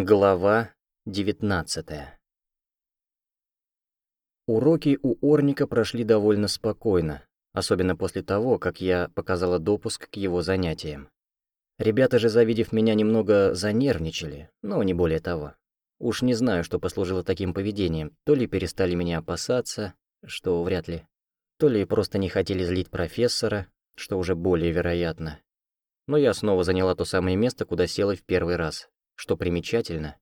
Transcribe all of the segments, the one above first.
Глава 19 Уроки у Орника прошли довольно спокойно, особенно после того, как я показала допуск к его занятиям. Ребята же, завидев меня, немного занервничали, но не более того. Уж не знаю, что послужило таким поведением, то ли перестали меня опасаться, что вряд ли, то ли просто не хотели злить профессора, что уже более вероятно. Но я снова заняла то самое место, куда села в первый раз, что примечательно,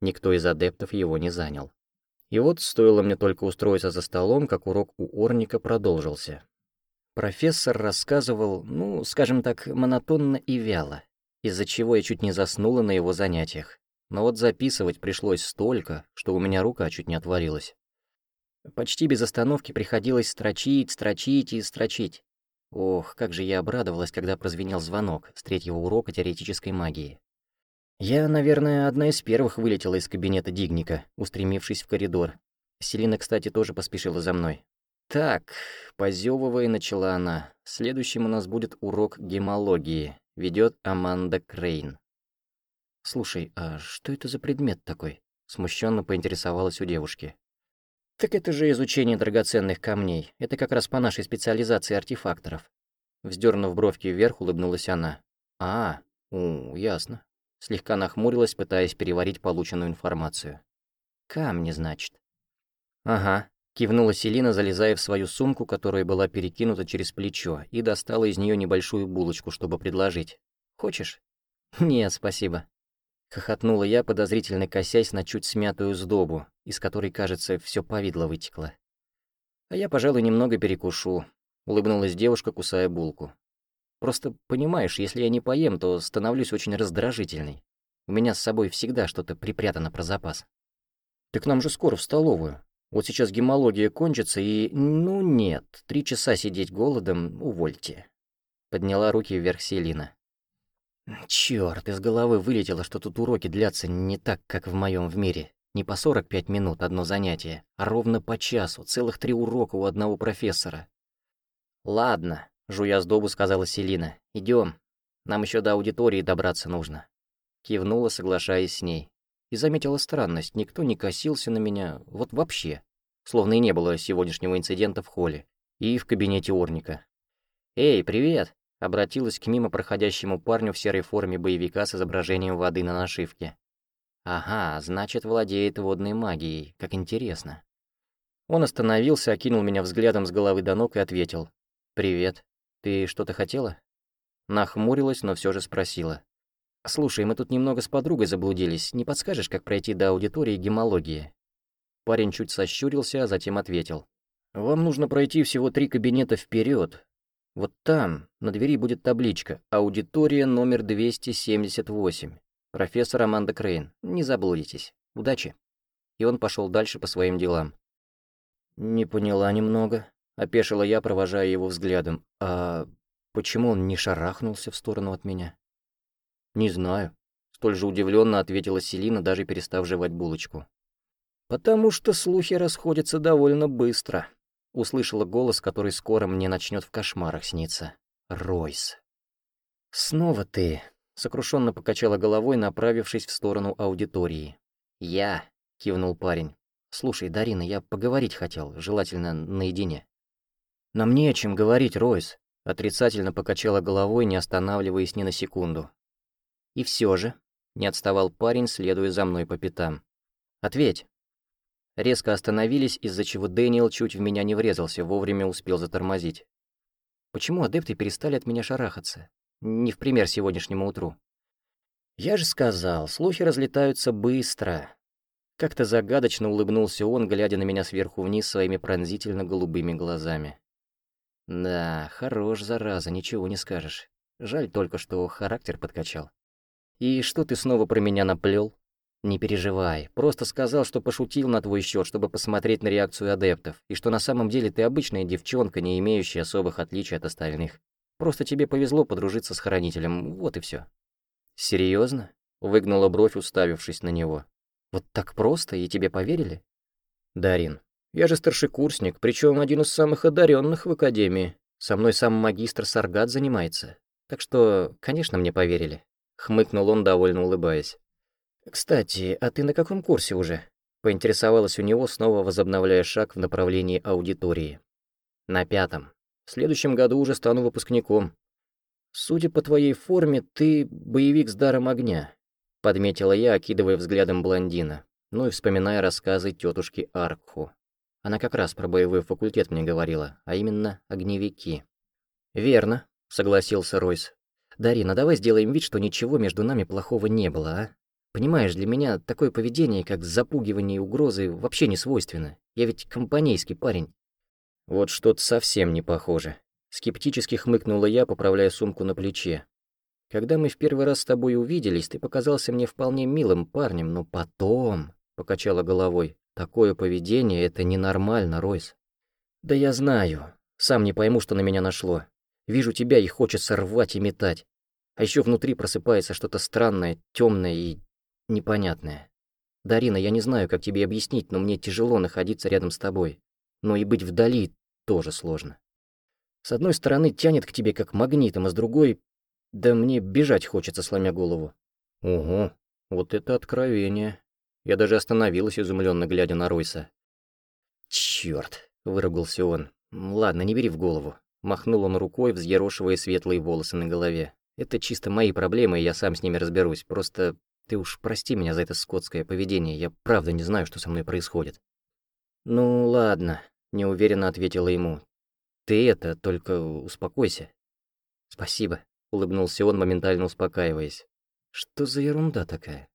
никто из адептов его не занял. И вот стоило мне только устроиться за столом, как урок у Орника продолжился. Профессор рассказывал, ну, скажем так, монотонно и вяло, из-за чего я чуть не заснула на его занятиях. Но вот записывать пришлось столько, что у меня рука чуть не отвалилась. Почти без остановки приходилось строчить, строчить и строчить. Ох, как же я обрадовалась, когда прозвенел звонок с третьего урока теоретической магии. Я, наверное, одна из первых вылетела из кабинета Дигника, устремившись в коридор. Селина, кстати, тоже поспешила за мной. «Так», — позёвывая, начала она, — «следующим у нас будет урок гемологии. Ведет Аманда Крейн». «Слушай, а что это за предмет такой?» — смущенно поинтересовалась у девушки. «Так это же изучение драгоценных камней. Это как раз по нашей специализации артефакторов». Вздернув бровки вверх, улыбнулась она. «А, у, ясно. Слегка нахмурилась, пытаясь переварить полученную информацию. «Камни, значит». «Ага», — кивнула Селина, залезая в свою сумку, которая была перекинута через плечо, и достала из нее небольшую булочку, чтобы предложить. «Хочешь?» «Нет, спасибо». Хохотнула я, подозрительно косясь на чуть смятую сдобу, из которой, кажется, все повидло вытекло. «А я, пожалуй, немного перекушу», — улыбнулась девушка, кусая булку. Просто, понимаешь, если я не поем, то становлюсь очень раздражительной. У меня с собой всегда что-то припрятано про запас. Так нам же скоро в столовую. Вот сейчас гемология кончится и... Ну нет, три часа сидеть голодом, увольте. Подняла руки вверх Селина. Чёрт, из головы вылетело, что тут уроки длятся не так, как в моем в мире. Не по 45 минут одно занятие, а ровно по часу, целых три урока у одного профессора. Ладно, Жуя сдобу, сказала Селина. Идем. Нам еще до аудитории добраться нужно». Кивнула, соглашаясь с ней. И заметила странность. Никто не косился на меня. Вот вообще. Словно и не было сегодняшнего инцидента в холле. И в кабинете Орника. «Эй, привет!» Обратилась к мимо проходящему парню в серой форме боевика с изображением воды на нашивке. «Ага, значит, владеет водной магией. Как интересно». Он остановился, окинул меня взглядом с головы до ног и ответил. «Привет. «Ты что-то хотела?» Нахмурилась, но все же спросила. «Слушай, мы тут немного с подругой заблудились. Не подскажешь, как пройти до аудитории гемологии?» Парень чуть сощурился, а затем ответил. «Вам нужно пройти всего три кабинета вперед. Вот там, на двери будет табличка «Аудитория номер 278». Профессор Аманда Крейн. Не заблудитесь. Удачи». И он пошел дальше по своим делам. «Не поняла немного», Опешила я, провожая его взглядом. А почему он не шарахнулся в сторону от меня? Не знаю. Столь же удивленно ответила Селина, даже перестав жевать булочку. «Потому что слухи расходятся довольно быстро», — услышала голос, который скоро мне начнет в кошмарах сниться. «Ройс». «Снова ты», — сокрушенно покачала головой, направившись в сторону аудитории. «Я», — кивнул парень. «Слушай, Дарина, я поговорить хотел, желательно наедине». «Нам не о чем говорить, Ройс», — отрицательно покачала головой, не останавливаясь ни на секунду. «И все же», — не отставал парень, следуя за мной по пятам. «Ответь». Резко остановились, из-за чего Дэниел чуть в меня не врезался, вовремя успел затормозить. Почему адепты перестали от меня шарахаться? Не в пример сегодняшнему утру. Я же сказал, слухи разлетаются быстро. Как-то загадочно улыбнулся он, глядя на меня сверху вниз своими пронзительно-голубыми глазами. Да, хорош, зараза, ничего не скажешь. Жаль только, что характер подкачал. И что ты снова про меня наплел? Не переживай, просто сказал, что пошутил на твой счет, чтобы посмотреть на реакцию адептов, и что на самом деле ты обычная девчонка, не имеющая особых отличий от остальных. Просто тебе повезло подружиться с хранителем, вот и все. Серьезно? Выгнула бровь, уставившись на него. Вот так просто, и тебе поверили? Дарин, я же старшекурсник, причем один из самых одаренных в академии. Со мной сам магистр Саргат занимается. Так что, конечно, мне поверили. Хмыкнул он, довольно улыбаясь. «Кстати, а ты на каком курсе уже?» — поинтересовалась у него, снова возобновляя шаг в направлении аудитории. «На пятом. В следующем году уже стану выпускником. Судя по твоей форме, ты боевик с даром огня», — подметила я, окидывая взглядом блондина, ну и вспоминая рассказы тетушки Аркху. Она как раз про боевой факультет мне говорила, а именно огневики. «Верно», — согласился Ройс. «Дарина, давай сделаем вид, что ничего между нами плохого не было, а? Понимаешь, для меня такое поведение, как запугивание и угрозы, вообще не свойственно. Я ведь компанейский парень». «Вот что-то совсем не похоже», — скептически хмыкнула я, поправляя сумку на плече. «Когда мы в первый раз с тобой увиделись, ты показался мне вполне милым парнем, но потом...» — покачала головой. «Такое поведение — это ненормально, Ройс». «Да я знаю. Сам не пойму, что на меня нашло. Вижу тебя и хочется рвать и метать. А еще внутри просыпается что-то странное, темное и непонятное. Дарина, я не знаю, как тебе объяснить, но мне тяжело находиться рядом с тобой. Но и быть вдали тоже сложно. С одной стороны, тянет к тебе как магнитом, а с другой... Да мне бежать хочется, сломя голову. Ого, вот это откровение. Я даже остановилась, изумленно глядя на Ройса. Черт, выругался он. Ладно, не бери в голову. Махнул он рукой, взъерошивая светлые волосы на голове. «Это чисто мои проблемы, и я сам с ними разберусь. Просто ты уж прости меня за это скотское поведение. Я правда не знаю, что со мной происходит». «Ну, ладно», — неуверенно ответила ему. «Ты это, только успокойся». «Спасибо», — улыбнулся он, моментально успокаиваясь. «Что за ерунда такая?»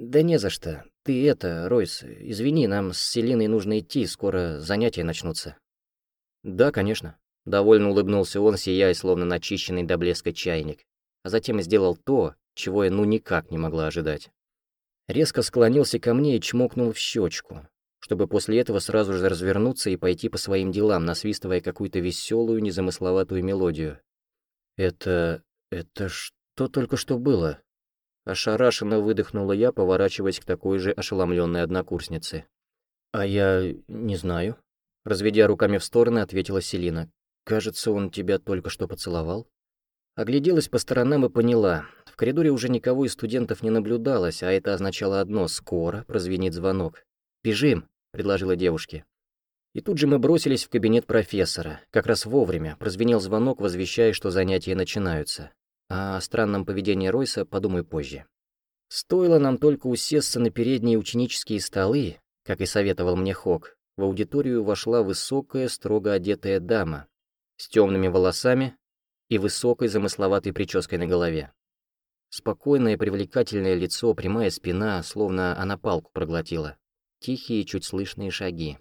«Да не за что. Ты это, Ройс, извини, нам с Селиной нужно идти, скоро занятия начнутся». «Да, конечно», Довольно улыбнулся он, сияя, словно начищенный до блеска чайник, а затем сделал то, чего я ну никак не могла ожидать. Резко склонился ко мне и чмокнул в щечку, чтобы после этого сразу же развернуться и пойти по своим делам, насвистывая какую-то веселую, незамысловатую мелодию. «Это... это что только что было?» Ошарашенно выдохнула я, поворачиваясь к такой же ошеломленной однокурснице. «А я не знаю», — разведя руками в стороны, ответила Селина. «Кажется, он тебя только что поцеловал?» Огляделась по сторонам и поняла. В коридоре уже никого из студентов не наблюдалось, а это означало одно — скоро прозвенит звонок. «Бежим!» — предложила девушке. И тут же мы бросились в кабинет профессора. Как раз вовремя прозвенел звонок, возвещая, что занятия начинаются. О странном поведении Ройса подумай позже. Стоило нам только усесться на передние ученические столы, как и советовал мне Хок, в аудиторию вошла высокая, строго одетая дама, с темными волосами и высокой замысловатой прической на голове. Спокойное привлекательное лицо, прямая спина, словно она палку проглотила. Тихие, чуть слышные шаги.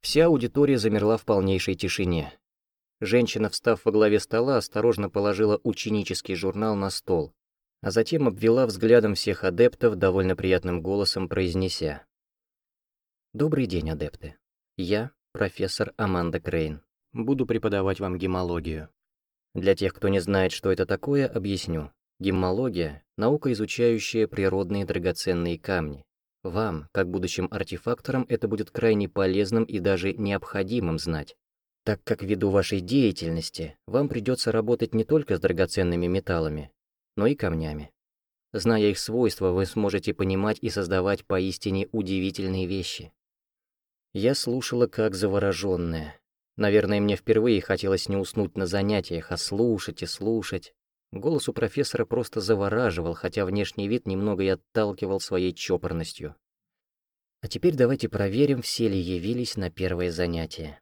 Вся аудитория замерла в полнейшей тишине. Женщина, встав во главе стола, осторожно положила ученический журнал на стол, а затем обвела взглядом всех адептов, довольно приятным голосом произнеся. «Добрый день, адепты. Я профессор Аманда Крейн. Буду преподавать вам гемологию. Для тех, кто не знает, что это такое, объясню. Гемология — наука, изучающая природные драгоценные камни. Вам, как будущим артефакторам, это будет крайне полезным и даже необходимым знать, так как ввиду вашей деятельности вам придется работать не только с драгоценными металлами, но и камнями. Зная их свойства, вы сможете понимать и создавать поистине удивительные вещи. Я слушала как заворожённая, Наверное, мне впервые хотелось не уснуть на занятиях, а слушать и слушать. Голос у профессора просто завораживал, хотя внешний вид немного и отталкивал своей чопорностью. А теперь давайте проверим, все ли явились на первое занятие.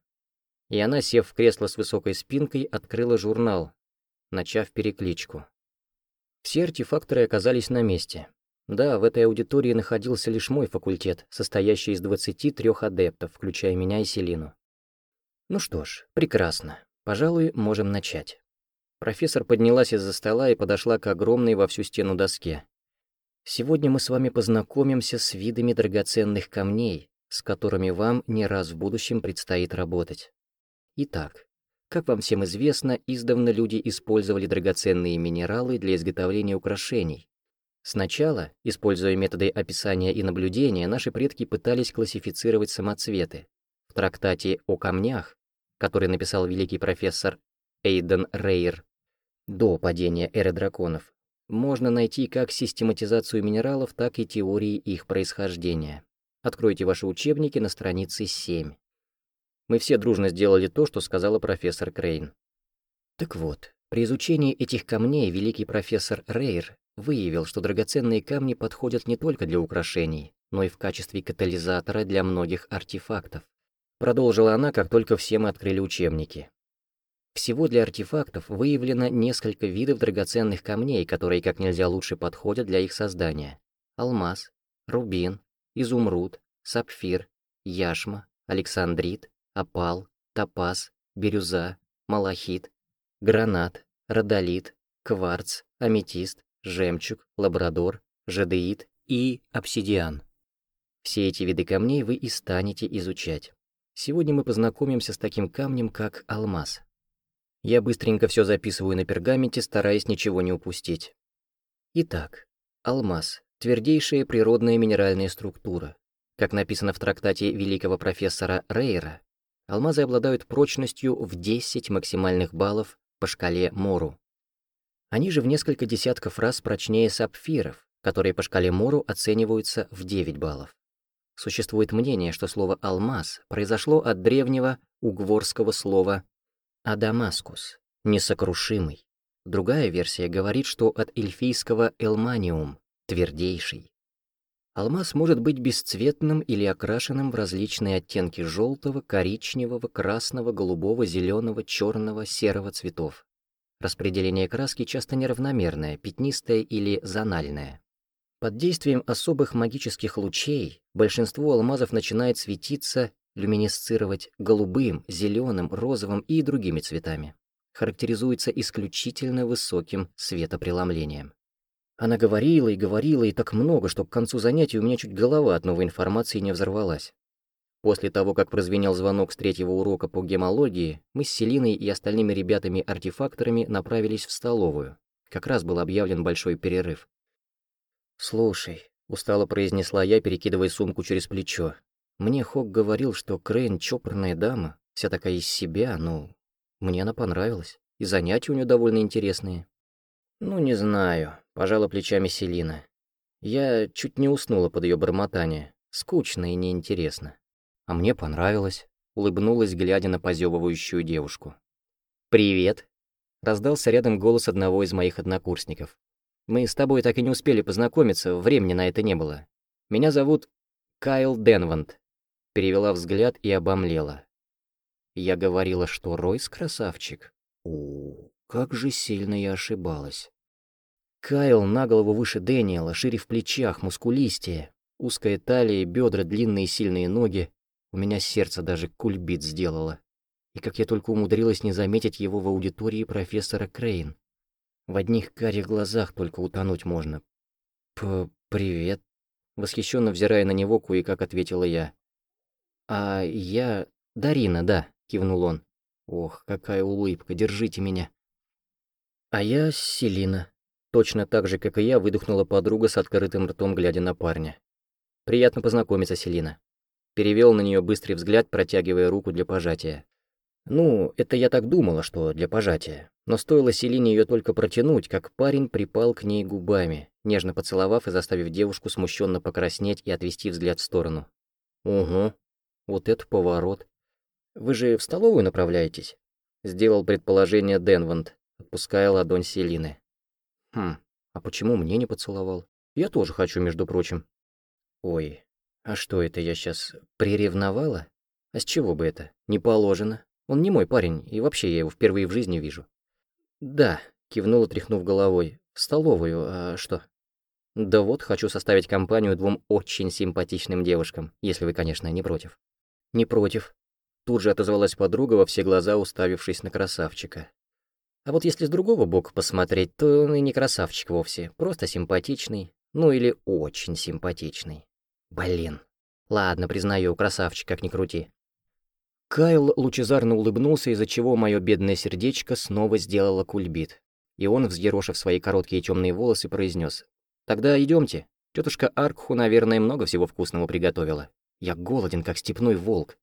И она, сев в кресло с высокой спинкой, открыла журнал, начав перекличку. Все артефакторы оказались на месте. Да, в этой аудитории находился лишь мой факультет, состоящий из 23 адептов, включая меня и Селину. Ну что ж, прекрасно. Пожалуй, можем начать. Профессор поднялась из-за стола и подошла к огромной во всю стену доске. Сегодня мы с вами познакомимся с видами драгоценных камней, с которыми вам не раз в будущем предстоит работать. Итак, как вам всем известно, издавна люди использовали драгоценные минералы для изготовления украшений. Сначала, используя методы описания и наблюдения, наши предки пытались классифицировать самоцветы. В трактате о камнях который написал великий профессор Эйден Рейер до падения эры драконов, можно найти как систематизацию минералов, так и теории их происхождения. Откройте ваши учебники на странице 7. Мы все дружно сделали то, что сказала профессор Крейн. Так вот, при изучении этих камней великий профессор Рейр выявил, что драгоценные камни подходят не только для украшений, но и в качестве катализатора для многих артефактов. Продолжила она, как только все мы открыли учебники. Всего для артефактов выявлено несколько видов драгоценных камней, которые как нельзя лучше подходят для их создания. Алмаз, рубин, изумруд, сапфир, яшма, александрит, опал, топаз, бирюза, малахит, гранат, родолит, кварц, аметист, жемчуг, лабрадор, жадеит и обсидиан. Все эти виды камней вы и станете изучать. Сегодня мы познакомимся с таким камнем, как алмаз. Я быстренько все записываю на пергаменте, стараясь ничего не упустить. Итак, алмаз — твердейшая природная минеральная структура. Как написано в трактате великого профессора Рейра, алмазы обладают прочностью в 10 максимальных баллов по шкале Мору. Они же в несколько десятков раз прочнее сапфиров, которые по шкале Мору оцениваются в 9 баллов. Существует мнение, что слово «алмаз» произошло от древнего угворского слова «адамаскус» — «несокрушимый». Другая версия говорит, что от эльфийского «элманиум» — «твердейший». Алмаз может быть бесцветным или окрашенным в различные оттенки желтого, коричневого, красного, голубого, зеленого, черного, серого цветов. Распределение краски часто неравномерное, пятнистое или зональное. Под действием особых магических лучей большинство алмазов начинает светиться, люминесцировать голубым, зеленым, розовым и другими цветами. Характеризуется исключительно высоким светопреломлением. Она говорила и говорила, и так много, что к концу занятия у меня чуть голова от новой информации не взорвалась. После того, как прозвенел звонок с третьего урока по гемологии, мы с Селиной и остальными ребятами-артефакторами направились в столовую. Как раз был объявлен большой перерыв. «Слушай», — устало произнесла я, перекидывая сумку через плечо. «Мне Хок говорил, что Крейн — чопорная дама, вся такая из себя, ну, мне она понравилась, и занятия у нее довольно интересные». «Ну, не знаю», — пожала плечами Селина. Я чуть не уснула под ее бормотание. Скучно и неинтересно. А мне понравилось. Улыбнулась, глядя на позевывающую девушку. «Привет!» — раздался рядом голос одного из моих однокурсников. «Мы с тобой так и не успели познакомиться, времени на это не было. Меня зовут Кайл Денвант». Перевела взгляд и обомлела. Я говорила, что Ройс красавчик. О, как же сильно я ошибалась. Кайл на голову выше Дэниела, шире в плечах, мускулистее. Узкая талия, бедра, длинные сильные ноги. У меня сердце даже кульбит сделало. И как я только умудрилась не заметить его в аудитории профессора Крейн. В одних карих глазах только утонуть можно. П «Привет», — восхищенно взирая на него, кое-как ответила я. «А я... Дарина, да», — кивнул он. «Ох, какая улыбка, держите меня». А я Селина. Точно так же, как и я, выдохнула подруга с открытым ртом, глядя на парня. «Приятно познакомиться, Селина». Перевел на нее быстрый взгляд, протягивая руку для пожатия. Ну, это я так думала, что для пожатия. Но стоило Селине ее только протянуть, как парень припал к ней губами, нежно поцеловав и заставив девушку смущенно покраснеть и отвести взгляд в сторону. «Угу, вот это поворот. Вы же в столовую направляетесь?» Сделал предположение Денвант, отпуская ладонь Селины. Хм, а почему мне не поцеловал? Я тоже хочу, между прочим. Ой, а что это я сейчас приревновала? А с чего бы это? Не положено. Он не мой парень, и вообще я его впервые в жизни вижу. Да, кивнула, тряхнув головой. В столовую, а что? Да вот, хочу составить компанию двум очень симпатичным девушкам, если вы, конечно, не против. Не против. Тут же отозвалась подруга во все глаза, уставившись на красавчика. А вот если с другого бока посмотреть, то он и не красавчик вовсе, просто симпатичный, ну или очень симпатичный. Блин. Ладно, признаю, красавчик, как ни крути. Кайл лучезарно улыбнулся, из-за чего мое бедное сердечко снова сделало кульбит. И он, взъерошив свои короткие темные волосы, произнес: «Тогда идемте. Тетушка Аркху, наверное, много всего вкусного приготовила. Я голоден, как степной волк.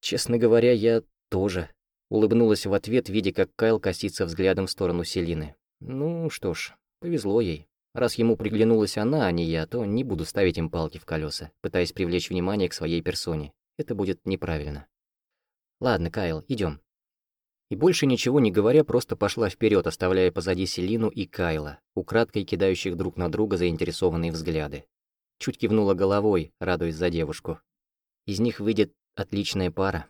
Честно говоря, я тоже. Улыбнулась в ответ, видя, как Кайл косится взглядом в сторону Селины. «Ну что ж, Повезло ей. Раз ему приглянулась она, а не я, то не буду ставить им палки в колеса, пытаясь привлечь внимание к своей персоне. Это будет неправильно. Ладно, Кайл, идем. И больше ничего не говоря, просто пошла вперед, оставляя позади Селину и Кайла, украдкой кидающих друг на друга заинтересованные взгляды. Чуть кивнула головой, радуясь за девушку. Из них выйдет отличная пара.